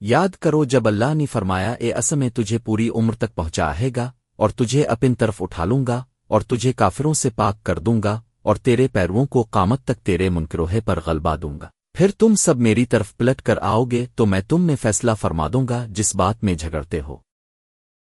یاد کرو جب اللہ نے فرمایا، اے اسم میں تجھے پوری عمر تک پہنچا ہے گا، اور تجھے اپن طرف اٹھا لوں گا، اور تجھے کافروں سے پاک کر دوں گا، اور تیرے پیروں کو قامت تک تیرے منکروہے پر غلبہ دوں گا۔ پھر تم سب میری طرف پلٹ کر آؤ گے، تو میں تم میں فیصلہ فرما دوں گا، جس بات میں جھگڑتے ہو۔